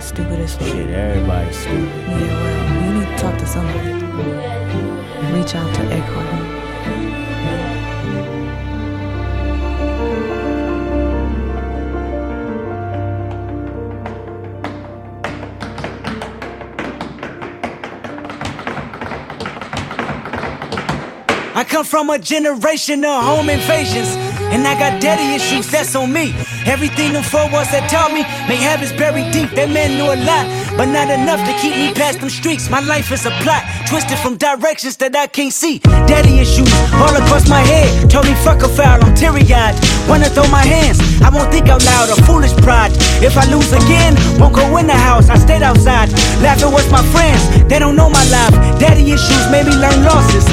y'all stupid as fuck. Shit, everybody's stupid. Yeah, well, you need to talk to somebody. Reach out to Eckhart. I come from a generation of home invasions. And I got daddy issues, that's on me. Everything them four walls that taught me, may habits buried deep. That man knew a lot, but not enough to keep me past them streets. My life is a plot, twisted from directions that I can't see. Daddy issues all across my head. Told me fuck a foul, I'm teary eyed. Wanna throw my hands, I won't think out loud, a foolish pride. If I lose again, won't go in the house, I stayed outside. Laughing with my friends, they don't know my life. Daddy issues made me learn losses.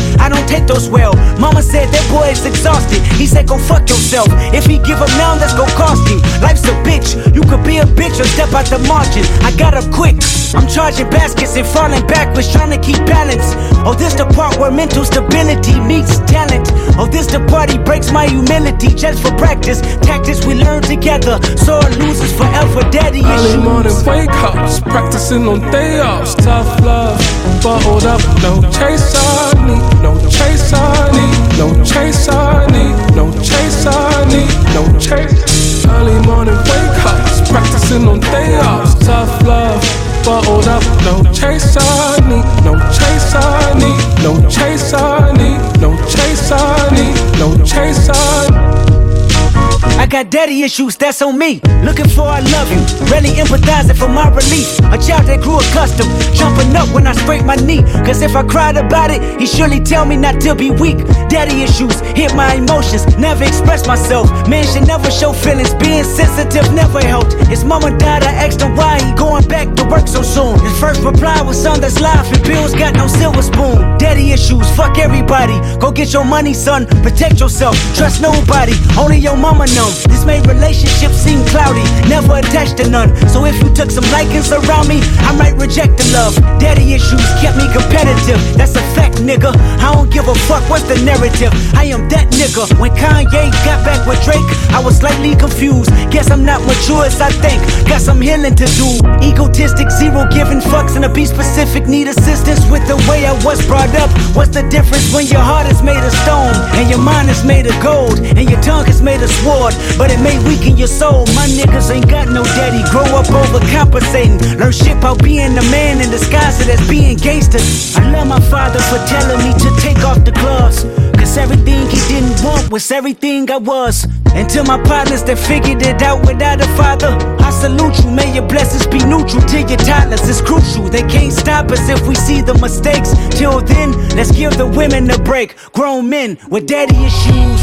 Take those well. Mama said that boy is exhausted. He said, go fuck yourself. If he give up now, that's gon' cost him. Life's a bitch. You could be a bitch or step out the margin. I got up quick. I'm charging baskets and falling backwards, trying to keep balance. Oh, this the part where mental stability meets talent. Oh, this the part he breaks my humility just for practice. Tactics we learn together. Sore losers forever. Daddy issues. Early morning wake ups, practicing on day offs. Tough love, bottled up, no chase I need, no chase I need, no chase I need, no chase I need, no chase. Early morning wake ups, practicing on no chase I need, no chase I need, no chase I need, no chase I need, no chase got daddy issues, that's on me. Looking for I love you, really empathizing for my relief. A child that grew accustomed, jumping up when I scrape my knee. Cause if I cried about it, he surely tell me not to be weak. Daddy issues hit my emotions, never express myself. Man should never show feelings, being sensitive never helped. His mama died, I asked him why he going back to work so soon. His first reply was son that's life and bills got no silver spoon. Daddy issues, fuck everybody. Go get your money, son, protect yourself. Trust nobody, only your mama know. This made relationships seem cloudy, never attached to none. So if you took some likings around me, I might reject the love. Daddy issues kept me competitive, that's nigga. I don't give a fuck what's the narrative. I am that nigga. When Kanye got back with Drake, I was slightly confused. Guess I'm not mature as I think. Got some healing to do. Egotistic, zero giving fucks, and to be specific, need assistance with the way I was brought up. What's the difference when your heart is made of stone and your mind is made of gold and your is made of sword? But it may weaken your soul. My niggas ain't got no daddy. Grow up overcompensating. Learn shit about being a man in disguise as being gangster. I love my father for telling me to take off the gloves. Cause everything he didn't want was everything I was. To my partners that figured it out without a father, I salute you. May your blessings be neutral to your toddlers. It's crucial. They can't stop us if we see the mistakes. Till then, let's give the women a break. Grown men with daddy issues.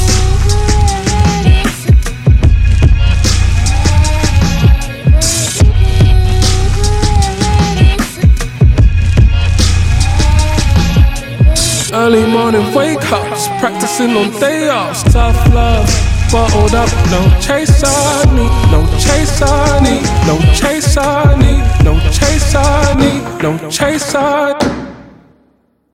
Morning wake ups, practicing on day offs. Tough love, bottled up, no chase I need, no chase I need, no chase I need, no chase I need, no chase I need.